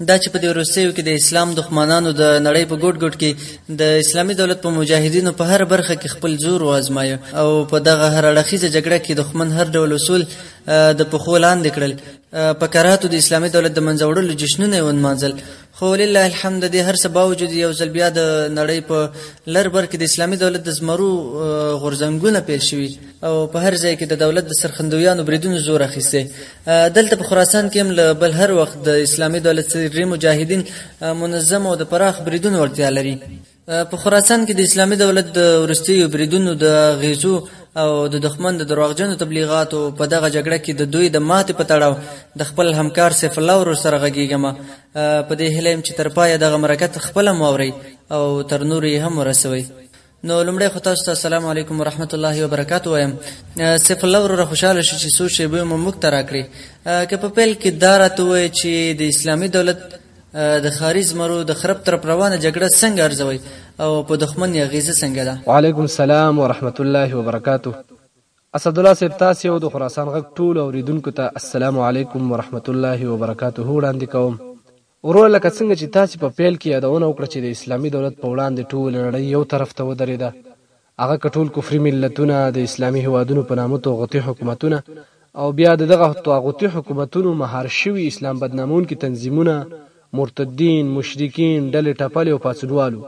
دا چې په دې وروستیو کې د اسلام دښمنانو د نړۍ په ګډ ګډ کې د اسلامي دولت په مجاهدینو په هر برخه کې خپل زور وازمایو او په دغه هر اړخیزه جګړه کې دښمن هر ډول اصول د پخو لاندې کړل په کراتو د اسلامي دولت د منځه وړلو جشنونه یې ونمانځل خو لله الحمد د هر څه باوجود یو ځل بیا د نړۍ په لر بر کې د اسلامي دولت د زمرو غورځنګونه پیل شوي او په هر ځای کې د دولت د سرخندویانو بریدونو زور اخیسته دلته په خراسان کې هم له بل هر وخت د اسلامي دولت سري مجاهدین منظم او د پراخ بریدونو وړتیا لري په خراسان کې د اسلامي دولت د ورستیو بریدونو د غیزو او د دښمن د درواغجنو تبلیغاتو په دغه جګړه کې د دوی د ماتې په تړاو د خپل همکار سیف الله ورور سره غږیږم په دې هیله چې تر پایه دغه مرکه خپل موري او تر نوري هم ورسوي نو لمړی خو تاسو ته السلام علیکم ورحمت الله وبرکاتو وایم سیف الله وروره خوشاله شې چې څو شیبې مو موږ ته راکړې که په پیل کې دا راته ووایې چې د اسلامي دولت د خاري زمرو د خراب طرف روانه جګړه څنګه ارزوي او په دښمن یې اغېزه څنګه ده وعلیکم السلام ورحمت الله وبرکاتو اسد الله صاحب تاسو او د خراسان غږ ټول اوریدونکو ته السلام علیکم ورحمت الله وبرکاته وړاندې کوم وروره لکه څنګه چې تاسې په پیل کې یادونه وکړه چې د اسلامي دولت په وړاندې ټوله نړۍ یو طرف ته ودریده هغه که ټول کفري ملتونه د اسلامي هیوادونو په نامه طاغوتي حکومتونه او بیا د دغه طاغوتي حکومتونو مهار شوي اسلام بدنامونکي تنظیمونه مرتدین مشرکین ډلې ټپلې او پاڅونوالو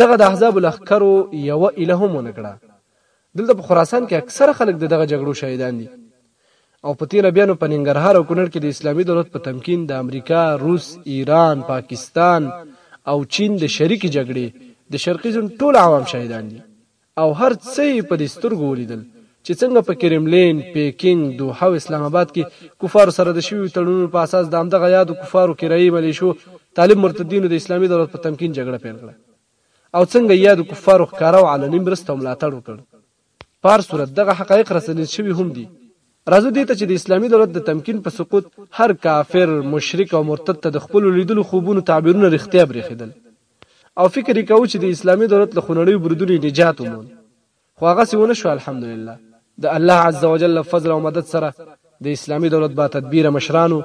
دغه د احزابو لښکرو یوه ایله هم ونه کړه. دلته په خراسان کې اکثره خلک د دغه جګړو شهیدان دي او په تېره بیا نو په ننګرهار او کونړ کې د اسلامي دولت په تمکین د امریکا، روس، ایران، پاکستان او چین د شریکې جګړې د شرقي زون ټول عوام شهیدان دي. او هر څه یې په دې سترګو ولیدل چې څنګه په کرملین، پیکنګ، دوحه او اسلام اباد کې کفارو سره د شویو تړونونو په اساس د همدغه یادو کفارو کرایي ملیشو طالب مرتدینو د اسلامي دولت په تمکین جګړه پیل کړه او څنګه یادو کفارو ښکاره او علني مرسته او ملاتړ وکړ. په هر صورت دغه حقایق رسنیز شوي هم دي. راځو دې ته چې د اسلامي دولت د تمکین په سقوط هر کافر، مشرک او مرتد ته د خپلو لیدلو خوبونو تعبیرونه رښتیا برېښېدل. او فکر یې کاوه چې د اسلامي دولت له خونړیو برودونو یې نجات وموند خو هغسې ونه شو الحمدلله د الله عز وجل له فضل او مدد سره د اسلامي دولت با تدبیره مشرانو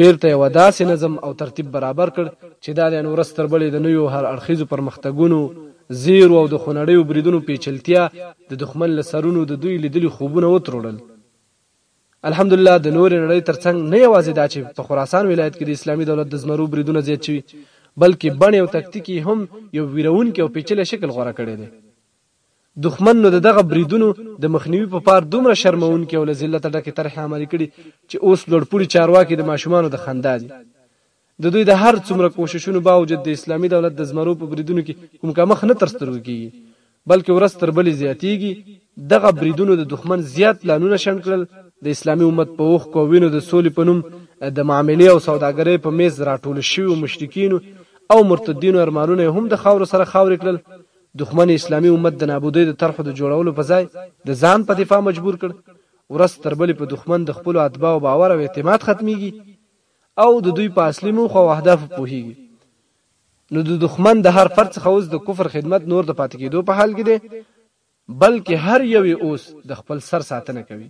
بیرته یوه داسې نظم او ترتیب برابر کړ چې دا دی نو ورځ تر بلې د نویو هر اړخیزو پرمختګونو زیرو او د خونړیو بریدونو پیچلتیا د دښمن له سرونو د دوی لیدلي خوبونه وتروړل الحمدالله د نورې نړۍ تر څنګ نه یوازې دا چې په خراسان ولایت کې د اسلامي دولت د زمرو بریدونه زیات شوي، بلکې بڼې او تکتیک یې هم یو ویرونکی او پېچلی شکل غوره کړی دی. دښمن نو د دغه بریدونو د مخنیوي په پار دومره شرموونکې او له ذلته ډکې طرحې عملي کړي چې اوس لوړپوړي چارواکي د ماشومانو د خندا دي. د دوی د هر څومره کوششونو باوجود د اسلامي دولت د زمرو په بریدونو کې کوم کمښت نه تر سترګو کېږي، بلکې ورځ تر بلې زیاتېږي. دغه بریدونو د دښمن زیات پلانونه شنډ کړل، د اسلامي امت په اوښکو او وینو د سولې په نوم د معاملې او سوداګرۍ په مېز راټولو شویو مشرکینو او مرتدینو ارمانونه یې هم د خاورو سره خاورې کړل. دښمن اسلامي امت د نابودۍ د طرحو د جوړولو په ځای د ځان په دفاع مجبور کړ. ورځ تر بلې په دښمن د خپلو اتباعو باور او اعتماد ختمېږي. او د دوی په اصلي موخو او اهدافو پوهیږي نو د دښمن د هر فرد څخه اوس د کفر خدمت نور د پاتې کېدو په حال کې دی بلکې هر یو یې اوس د خپل سر ساتنه کوي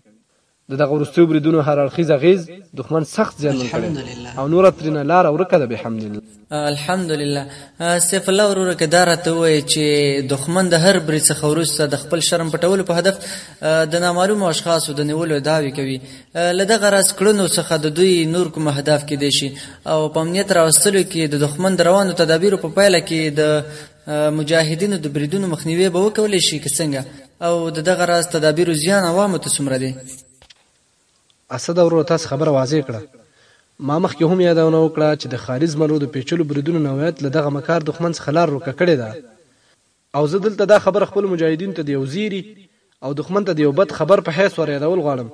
د دغه وروستیو بریدونو هر اړخیز اغېز دښمن سخت زیانمن کړی او نوره ترینه لاره ورکه ده بحمد الله الحمدلله سیف الله وروره که دا راته ووایې چې دښمن د هر برید څخه وروسته د خپل شرم پټولو په هدف د نامعلومو اشخاصو د نیولو ادعاوې کوي له دغه راز کړنو څخه د دوی نور کوم اهداف کیدای شي او په امنیت راوستلو کې د دښمن د روانو تدابیرو په پایله کې د مجاهدینو د بریدونو مخنیوی به وکولی شي که څنګه او د دغه راز تدابیرو زیان عوامو ته څومره دی اسد وروره تاسو خبره واضح کړه ما مخکې هم یادونه وکړه چې د خالي زمرو د پیچلو بریدونو نوعیت له دغه مکار دښمن څخه لار ورکه کړې ده او زه دلته دا خبره خپلو مجاهدینو ته د یو زیري او دښمن ته د یو بد خبر په حیث وریادول غواړم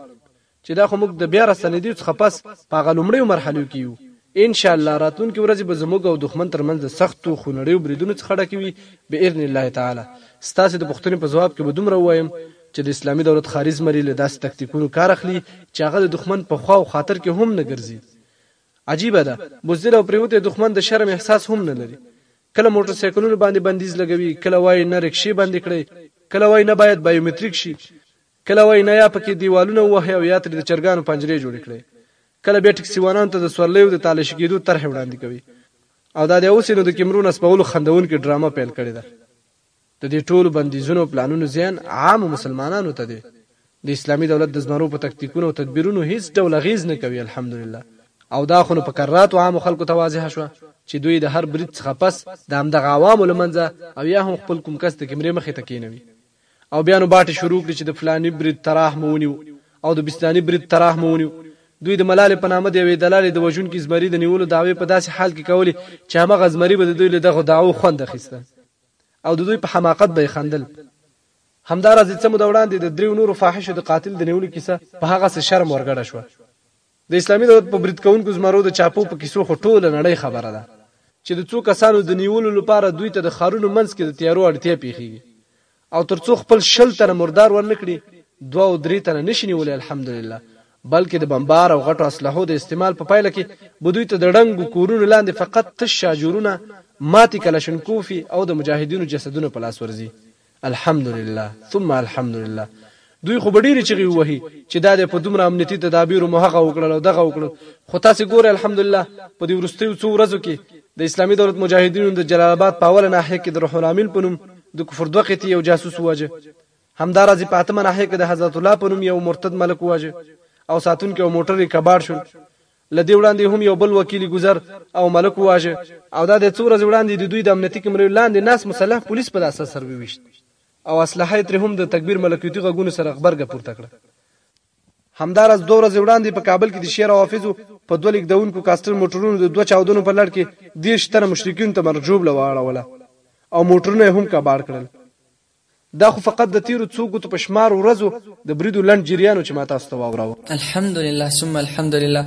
چې دا خو موږ د بیا راستنیدیو څخه پس په هغه لومړیو مرحلیو کې یو ان شاء الله راتلونکې ورځې به زموږ او دښمن تر منځ له سختو خونړیو بریدونو څخه ډکې وي باذن الله تعالی. ستاسې د پوښتنې په ځواب کې به دومره ووایم چې د اسلامي دولت ښاري زمري له داسې تکتیکونو کار اخلي چې هغه د دښمن په خوا او خاطر کې هم نه ګرځي. عجیبه ده، بزدل او پریوتی دښمن د شرم احساس هم نه لري. کله موټر سایکلونو باندې بندیز لګوي، کله وايي نه رکشې بندې کړئ، کله وايي نه باید بایومتریک شي، کله وای نیا په کې دیوالونه ووهئ او یا ترې د چرګانو پنجرې جوړې کړئ. کله بیا ټکسیوانانو ته د سورلیو د تالاشي کېدو طرحې وړاندې کوي او دا دی اوس یې نو د کیمرو نصبولو خندوونکې ډرامه پیل کړې ده. د دې ټولو بندیزونو او پلانونو زیان عامو مسلمانانو ته دی. د اسلامي دولت د زمرو په تکتیکونو او تدبیرونو هېڅ ډول اغېز نه کوي الحمدلله او دا خو نو په کراتو عامو خلکو ته واضحه شوه چې دوی د هر برید څخه پس د همدغه عوامو له منځه او یا هم خپل کوم کس د کیمرې مخې ته کېنوي. او بیا نو باټې شروع کړې چې د فلاني برید طراح مو ونیو او د بستاني برید طراح مو ونیو. دوی د ملالې په نامه د یوې دلالې د وژونکي زمري د نیولو دعوې په داسې حال کې کولې چې هماغه زمري به د دوی له دغو دعوو خوند اخیسته او د دوی په حماقت به یې خندل. همداراز څه موده وړاندې د دریو نورو فاحشو د قاتل د نیولو کیسه په هغسې شرم ورګډه شوه. د اسلامي دولت په برید کوونکو زمرو د چاپو په کیسو خو ټوله نړۍ خبره ده چې د څو کسانو د نیولو لپاره دوی ته د ښارونو منځ کې د تیارو اړتیا پیښیږي او ترڅو خپل شل تنه مردار ورنکړي دوه او درې تنه نشي نیولای الحمدلله بلکې د بمبار او غټو اسلحو د استعمال په پایله کې به دوی ته د ړنګو کورونو لاندې فقط تش شاجورونه ماتې کلشنکوفي او د مجاهدینو جسدونه په لاس ورځي الحمدلله ثم الحمدلله دوی خو به ډېرې چغې ووهي چې دا دی په دومره امنیتي تدابیرو مو هغه وکړل او دغه وکړل خو تاسې ګورئ الحمدلله په دې وروستیو څو ورځو کې د اسلامي دولت مجاهدینو د جلال آباد په اوله ناحیه کې د روح الامین په نوم د کفر دوه قطعې یو جاسوس وواژه همداراز په اتمه ناحیه کې د حضرت الله په نوم یو مرتد ملک وواژه او ساتونکي او موټر یې کباړ شول له دې وړاندې هم یو بل وکیل ګذر او ملک وواژه او دا دی څو ورځې وړاندې د دوی د امنیتي کمریو لاندې ناست مسلح پولیس په لاسه سر وویشت او اسلحه یې ترې هم د تکبیر ملکیتي غږونو سره غبرګه پورته کړه. همداراز دوه ورځې وړاندې په کابل کې د شیر او حافظو په دوه لیږدونکو کاسټر موټرونو د دوه چاودنو په لړ کې دېرش تنه مشرکینو ته مرګ ژوبله واړوله او موټرونه یې هم کباړ کړل. دا خو فقط د تیرو څو ګوتو په شمار ورځو د بریدو لنډ جریان و چې ما تاسو ته واوراوه. الحمدلله ثم الحمدلله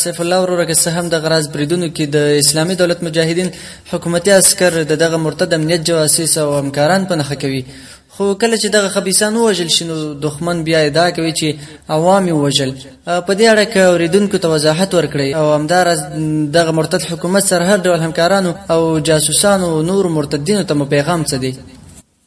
سیف الله وروره که څه هم دغه راز بریدونو کې د اسلامي دولت مجاهدین حکومتي عسکر د دغه مرتد امنیت جواسیس او همکاران په نښه کوي خو کله چې دغه خبیثان ووژل شي نو دښمن بیا ادعا کوي چې عوام یې ووژل. په دې اړه که اوریدونکو ته وضاحت ورکړئ او همداراز دغه مرتد حکومت سره هر ډول همکارانو او جاسوسانو او نور مرتدینو ته مو پیغام څه دی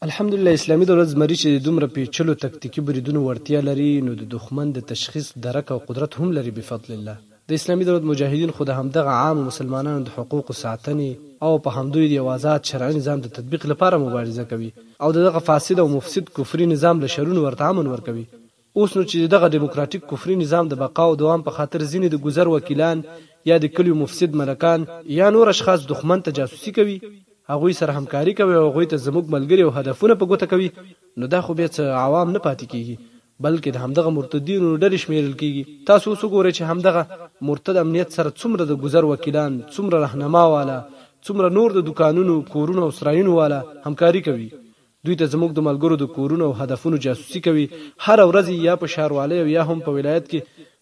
الحمدلله اسلامي دولت زمري چې د دومره پیچلو تکتیکي بریدونو وړتیا لري نو د دښمن د تشخیص درک او قدرت هم لري بفضل الله د اسلامي دولت مجاهدین خو د همدغه عامو مسلمانانو د حقوقو ساتنې او په همدوی د یو ازاد شرعي نظام د تطبیق لپاره مبارزه کوي او د دغه فاسد او مفسد کفري نظام له شرونو ورته امن ورکوي اوس نو چې د دغه دموکراتیک کفري نظام د بقا او دوام په خاطر ځینې د ګذر وکیلان یا د کلیو مفسد ملکان یا نور اشخاص دښمن ته جاسوسي کوي، هغوی سره همکاري کوي او هغوی ته زموږ ملګري او هدفونه په ګوته کوي، نو دا خو بیا څه عوام نه پاتې کېږي، بلکې د همدغه مرتدینو ډلې شمېرل کېږي. تاسو اوس وګورئ چې همدغه مرتد امنیت سره څومره د ګذر وکیلان، څومره رهنما والا، څومره نور د دوکانونو، کورونو او سرایونو والا همکاري کوي. دوی ته زموږ د ملګرو د کورونو او هدفونو جاسوسي کوي، هره ورځ يې يا په ښاروالۍ او يا هم په ولايت کې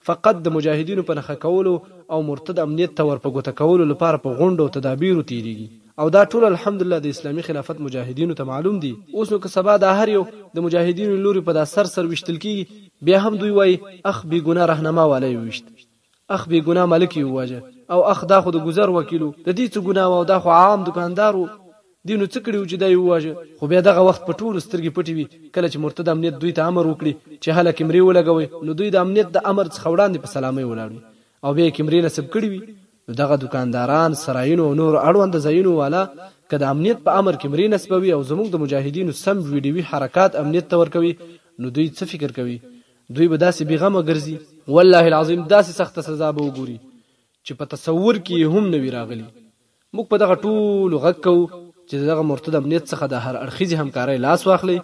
فقط د مجاهدينو په نښه کولو او مرتد امنيت ته ور په ګوته کولو لپاره په غونډو او تدابيرو تېرېږي او دا ټول الحمدالله د اسلامي خلافت مجاهدينو ته معلوم دي. اوس نو که سبا دا هر يو د مجاهدينو له لوري په دا سر سر ويشتل کېږي، بيا هم دوی وايي، اخ بې ګناه رهنما والا يې وويشت. اخ بې ګناه ملک يې وواژه او اخ دا خو د ګذر وکيل و، د دې څه ګناه وه او دا خو عام دوکاندار و، دې نو څه کړي وو چې دا يې وواژه؟ خو بيا دغه وخت په ټولو سترګې پټې وي، کله چې مرتد امنيت دوی ته امر وکړي چې هله کيمرې ولګوئ، نو دوی د امنيت د امر څخه وړاندې په سلامۍ ولاړ وي او بيا يې کيمرې نصب کړي وي، نو دغه دوکانداران، سرايونو او نورو اړونده ځايونو والا که د امنيت په امر کيمرې نصبوي او زموږ د مجاهدينو سم ويډيوي حرکات امنيت ته ورکوي، نو دوی څه فکر کوي؟ دوی به داسې بې غمه ګرځي. والله العظیم داسې سخته سزا به وګوري چې په تصور کې یې هم نه وي راغلي. موږ په دغه ټولو غږ کوو چې د دغه مرتد امنیت څخه د هر اړخیزې همکارۍ لاس واخلئ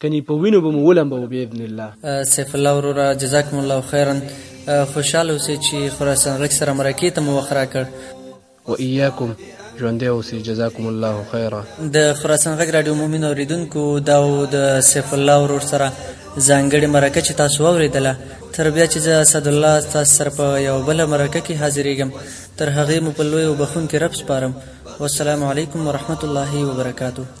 کني په وینو به مو ولمبوو باذن الله. سیف الله وروره جزاکم الله خیرا خوشحاله اوسې چې خراسان غږ سره مرکې ته مو وخت راکړ. و اياکم ژوندی اوسې جزاکم الله خيرا. د خراسان غږ راډیو مومن اوریدونکو دا و د سیف الله ورور سره ځانګړې مرکه چې تاسو واورېدله تر بیا چې زه اسدالله ستاسو سره په یوه بله مرکه کې حاضرېږم تر هغې مو په لوی او بخښونکي رب سپارم والسلام علیکم ورحمت الله وبرکاته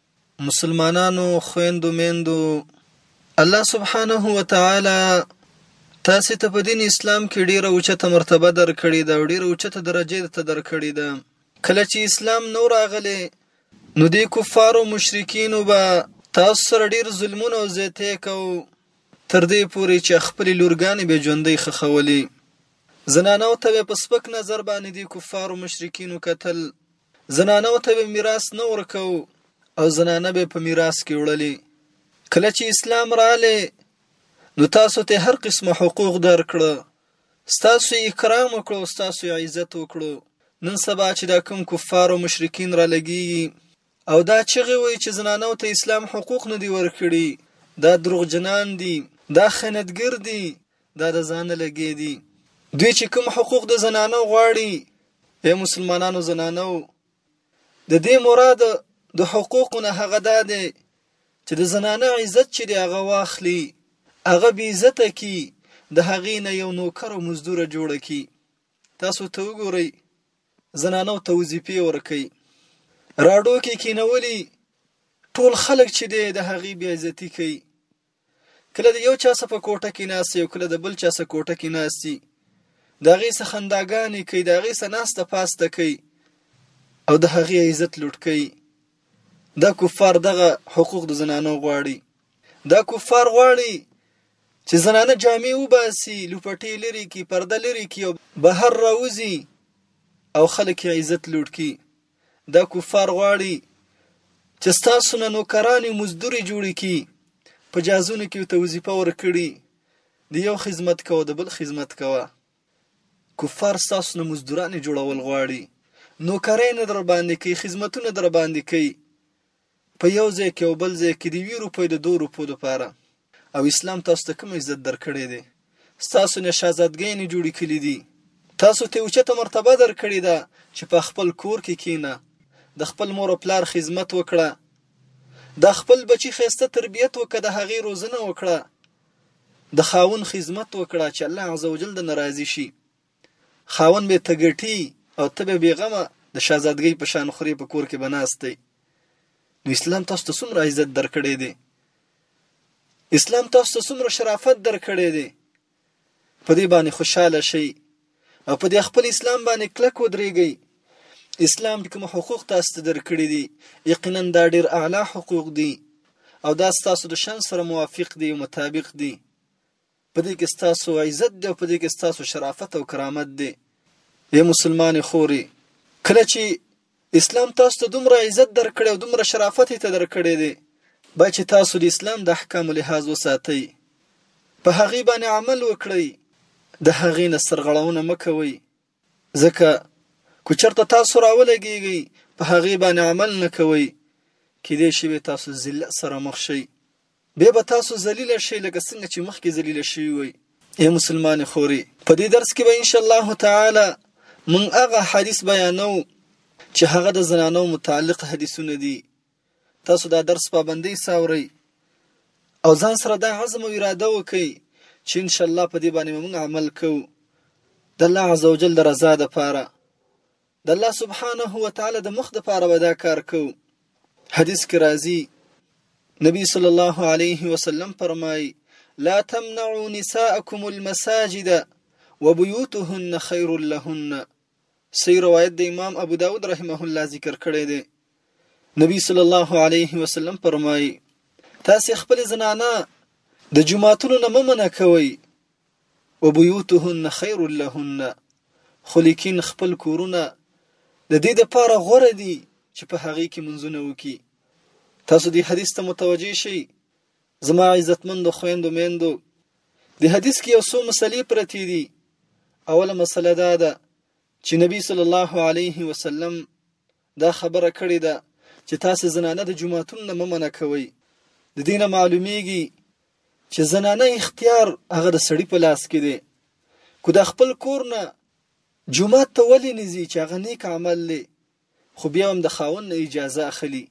مسلمانانو خويندو ميندو الله سبحانه و تعالی تاسو ته په دین اسلام کې ډیره اوچته مرتبه درکړې ده او ډیره اوچته درجه ته درکړې ده کله چې اسلام نو راغلی نو د کفارو مشرکین به تاسو سره ډیر ظلمونه او زیاته کو تر دې پوري چې خپل لورګانې به ژوندۍ خخولي زنانو ته په سپک نظر باندې د کفارو مشرکین قتل زنانو ته به میراث نه ورکو او زنانه به په میراث کې وړلې کله چې اسلام رااله نو تاسو ته هر قسمه حقوق درکړه ستاسو اکرام وکړو ستاسو عزت وکړو نن سبا چې دا کوم کفار او مشرکین را لګي او دا چغه وي چې زنانو ته اسلام حقوق نه دی ورکړي دا دروغ جنان دي دا خیانتګر دي دا د ځانه لګې دي دوی چې کوم حقوق د زنانو غواړي اے مسلمانانو زنانو د دې مراد د حقوقو نه هغه دا دی چې د زنانه عزت چې دی هغه واخلي هغه بې عزته کی د هغې نه یو نوکر او مزدور جوړه کی تاسو ته وګورئ زنانو ته وظیفې ورکي راډو کې کینولي ټول خلک چې دی د هغې بې عزتي کوي کله د یو چا سره په کوټه کې ناست یو کله د بل چا سره کوټه کې ناست دي د هغې سره خنداګانې کوي د هغې سره ناسته پاسته کوي او د هغې عزت لوټ کوي دا کفار دغه حقوق د زنانو غواړي دا کفار غواړي چې زنانه جامې وباسي لوپټې لري کې پرده لري کې او بهر راوځي او خلک عزت لوټ کوي دا کفار غواړي چې ستاسو نه نوکرانې مزدورې جوړې کړي په جازونو کې ورته وظیفه ورکړي د یو خدمت کوه د بل خدمت کوه کفار ستاسو نه مزدورانې جوړول غواړي نوکرۍ نه در باندې کوي خدمتونه در باندې کوي په یو ځای کې او بل ځای کې د یوې روپۍ د دوه روپو لپاره او اسلام تاسو ته کوم عزت درکړی دی ستاسو نه شهزادګۍ نه جوړې کړي دي تاسو ته اوچته مرتبه درکړې ده چې په خپل کور کې کینه د خپل مور او پلار خدمت وکړه د خپل بچی خسته تربیت وکړه د هغې روزنه وکړه د خاون خدمت وکړه چې الله عزوجل د ناراضي شي خاوند به ته ګټي او ته به بې غمه د شهزادګۍ په شان خورې په کور کې به ناست دی نو اسلام تاسو ته څومره عزت درکړی دی اسلام تاسو ته څومره شرافت درکړی دی په دې باندې خوشاله شئ او په دې خپل اسلام باندې کلک ودرېږئ اسلام چې کوم حقوق تاسو ته درکړي دي یقینا دا ډېر اعلی حقوق دي او دا ستاسو د شان سره موافق دي او مطابق دي په دې کې ستاسو عزت دی او په دې کې ستاسو شرافت او کرامت دی ای مسلمان خوري کله چې اسلام تاسو ته دومره عزت درکړي او دومره شرافت ته درکړي دي با چې تاسو د اسلام د احکام لحاظ وساتئ په هغه باندې عمل وکړئ د هغې نه سرغړونه مکوئ ځکه که چرته تاسو راولګیږئ په هغې باندې عمل نه کوئ کیدای شي به تاسو ذلت سره مخ شئ به به تاسو ذلیل شئ لکه څنګه چې مخکې ذلیل شوي وئ ای مسلمان خوري په دې درس کې به ان شاء الله تعالی مونږ هغه حدیث بیانو چې هغه د زنانو متعلق حدیثونه دي تاسو دا درس پابندۍ سره اورئ او ځان سره دا عزم او اراده وکړئ چې ان شاء الله په دې باندې موږ عمل کوو د الله عزوجل د رضا لپاره د الله سبحانه و تعالی د مخ لپاره به دا کار کوو حدیث کې راځي نبی صلی الله علیه وسلم فرمایي لا تمنعوا نساءكم المساجد وبيوتهن خير لهن صحیح روایت د امام ابو داود رحمه الله ذکر کړی دی نبی صلی الله علیه وسلم فرمایي تاسو خپل زنانه د جمعاتونو نه ممنه کوئ وبيوتهن خير لهن خو لیکن خپل کورونه د دې د پاره غوره دي چې په هغه کې منځونه وکي تاسو دې حدیث ته متوجه شئ زما عزتمندو خويندو میندو د حدیث کې یو څو مسلې پرتې دي اوله مسله دا ده چې نبی صلی الله علیه وسلم دا خبره کړې ده چې تاسو زنانه د جمعهتون نه ممنه کوي د دینه معلومیږي چې زنانه اختیار هغه د سړی په لاس کې دی کو د خپل کور نه جمعه ته ولې نزي چې هغه نیک عمل لې خو بیا هم د خاوند نه اجازه اخلي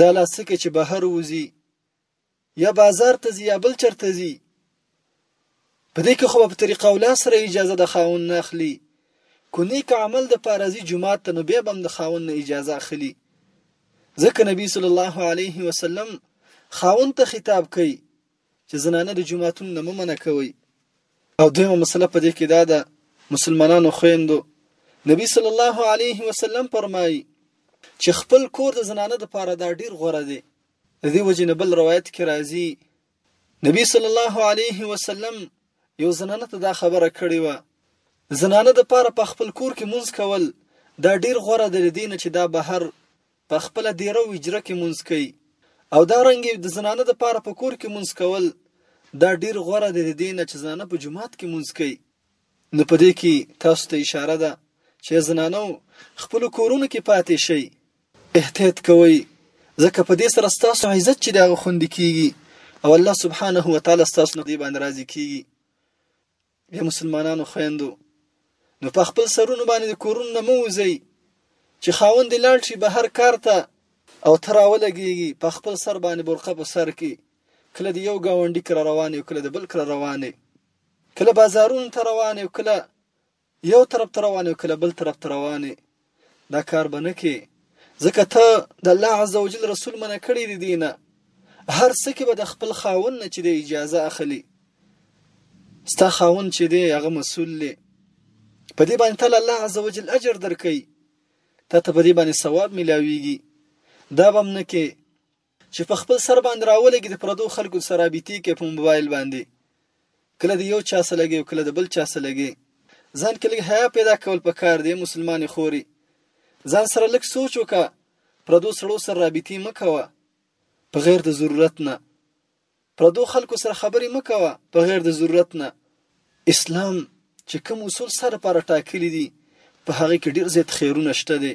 دا لا څه کې چې بهر ووځي یا بازار ته ځي یا بل چرته ځي په دې کې خو په طریقه اولا سره اجازه د خاون نه اخلي کو نیک عمل د پارازي جمعات ته نو بیا بم د خاون نه اجازه اخلي ځکه نبی صلی الله علیه وسلم خاون ته خطاب کوي چې زنانه د جوماتونو نه مه منع کوئ او دویمه مسله په دې کې دا ده مسلمانانو خويندو نبی صلی الله علیه وسلم فرمایي چې خپل کور د زنانه د پاره دا ډیر غوره دی د دې وجې نه بل روایت کې راځي نبی صلی الله علیه وسلم یو زنانه ته دا خبره کړې وه زنانه د پاره په خپل کور کې مونږ کول دا ډیر غوره دی دینه چې دا بهر په خپله دېره او اجره کې مونځ کوي او دا رنګ د زنانه د پاره په کور کې مونځ کول دا ډیر غوره دی د دې نه چې زنانه په جماعت کې مونځ کوي نو په دې کې تاسو ته اشاره ده چې زنانو خپل کورونو کې پاتې شي احتیاط کوئ ځکه په دې سره ستاسو عزت چې دغه خوندې کیږي او الله سبحانه و تعالی ستاسو نه دی باندې راضي کیږي ای مسلمانانو خويندو نو په خپل سرونو باندې د کورونو نه مو وځي چې خاوند دې لاړ شي بهر کار ته او ته راولګېږي په خپل سر باندې برقه په سر کې کله د یو ګاونډي کره روان یو کله د بل کره روان یې کله بازارونو ته روان یو کله یو طرف ته روان یو کله بل طرف ته روان یې دا کار به نه کې ځکه ته د الله عز وجل رسول منع کړی دی دینه هر څه کې به د خپل خاون نه چې د اجازه اخلي ستا خاون چې دی هغه مسول دی په دې باندې تعالی الله عز وجل اجر درکې ته ته په دې باندې ثواب ملاويږي دا بم نه کې چی په خپل سر باندی راولګی د پردو خلکو سره رابطی کوی په موبایل باندی کله د یو چا سره لګی او کله د بل چا سره لګی ځان کی لږ حیا پیدا کول پکار دی مسلمانی خوری ځان سره لږ سوچ وکه پردو سړو سره رابطی مه کوه په غیر د ضرورت نه پردو خلکو سره خبرې مکوه په غیر د ضرورت نه اسلام چې کوم اصول سره لپاره ټاکلي دي په هغه کې ډیر زیات خیرونه شته دي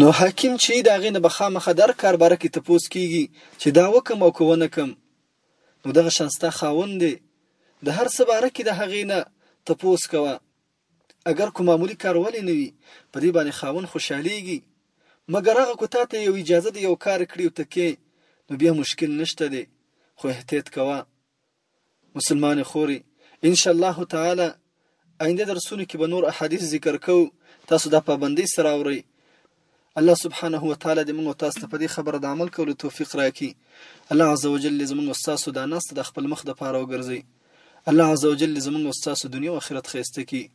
نو حاکم چي د هغه نه به خامخا در کار باره کي تپوس کيږي چي دا وکم او که ونه کم نو دغه شان ستا خاوند دی د هر څه باره کي د هغه نه تپوس کوه اګر که معمولي کار ولي نه وي په دې باندي خاوند خوشحاليږي مګر هغه که تا ته يو اجازه د يو کار کړي او ته کي نو بيا مشکل نشته دی خو احتيط کوه. مسلمانې خورې ان شاء الله تعالی آینده درسونو کې به نور احادیث ذکر کو تاسو دا پابندۍ سره اورئ الله سبحانه و تعالی دې موږ تاسو ته په دې خبره د عمل کولو توفیق راکړي الله عز وجل دې زموږ تاسو دا ناست د خپل مخ د پاره وګرځي الله عز وجل دې زموږ تاسو دنیا او آخرت خسته کړي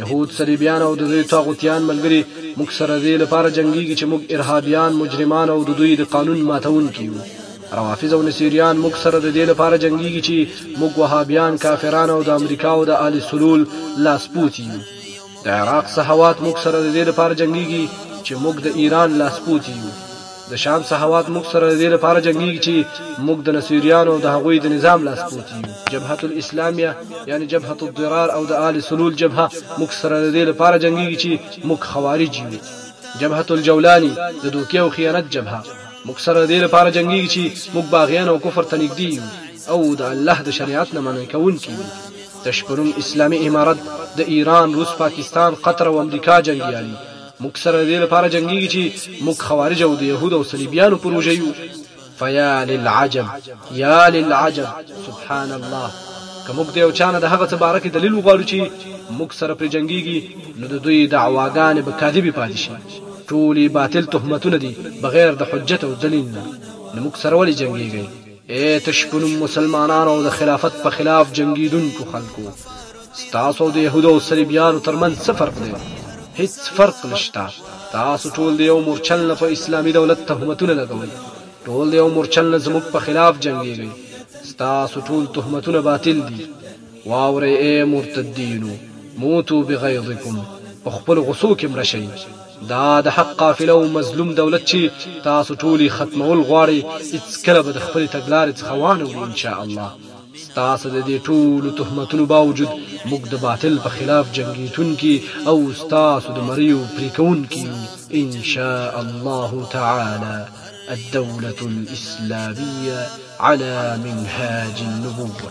یهود صلیبیان او د دوی طاغوتیان ملګري موږ سره دې لپاره جنګیږي چې موږ ارهابیان مجرمان او د دوی د قانون ماتونکي یو روافض او نصیریان موږ سره د دې لپاره جنگیږي چې موږ وهابیان کافران او د امریکا او د آل سلول لاسپوت یو د عراق صحوات موږ سره د دې لپاره جنگیږي چې موږ د ایران لاسپوت یو د شام صحوات موږ سره د دې لپاره جنګیږي چې موږ د نصیریانو او د هغوی د نظام لاسپوڅي یو جبهه الاسلامیه یعنی جبهه الضرار او د آل سلول جبهه موږ سره د دې لپاره جنګیږي چې موږ خوارج یو جبهه الجولانی د دوکې او خیانت جبهه موږ سره د دې لپاره جنګیږي چې موږ باغیان او کفر ته نږدې یو او د الله د شریعت نه منع کوونکي یو تشپرون اسلامي امارت د ایران روس پاکستان قطر او امریکا جنګیالي موږ سره دې لپاره جنگيږي چې موږ خوارج او د يهود او صلیبيانو پروژه یو فيا للعجب يا للعجب سبحان الله که موږ د یو چانه د هغه څه باره کې دلیل وغواړو چې موږ سره پر جنگيږي نو د دوی دعواګانې به کاذبې پاتې شي ټولې باطل تهمتونه دي بغیر د حجت او دلیل نه نو موږ سره ولې جنگيږي اې تش په نوم مسلمانانو او د خلافت په خلاف جنګېدونکو خلکو ستاسو او د یهودو او صلیبیانو ترمنځ څه فرق دی هیڅ فرق نشته تاسو ټول د یو مورچل نه په اسلامي دولت تهمتونه لګوئ ټول د یو مورچل نه زموږ په خلاف جنګېږئ ستاسو ټول تهمتونه باطل دي واورئ ای مرتدینو! موتو بغیظکم! په خپلو غصو کې مړه شئ! دا د حق قافله او مظلوم دولت چې تاسو ټول یې ختمول غواړئ، هیڅکله به د خپلې تګلارې څخه وانه وړي ان شاء الله. ستاسو د دې ټولو تهمتونو باوجود موږ د باطل په خلاف جنګیتونکي او ستاسو د مریو پرې کوونکي یو ان شاء الله تعالی. الدولة الاسلامیة على منهاج النبوة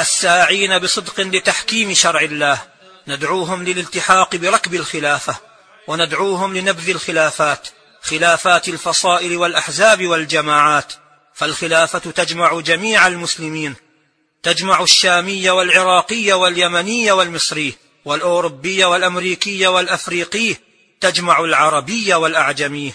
الساعين بصدق لتحكيم شرع الله ندعوهم للالتحاق بركب الخلافه وندعوهم لنبذ الخلافات خلافات الفصائل والاحزاب والجماعات فالخلافه تجمع جميع المسلمين تجمع الشامي والعراقي واليمني والمصري والأوروبي والأمريكي والأفريقي تجمع العربي والأعجمي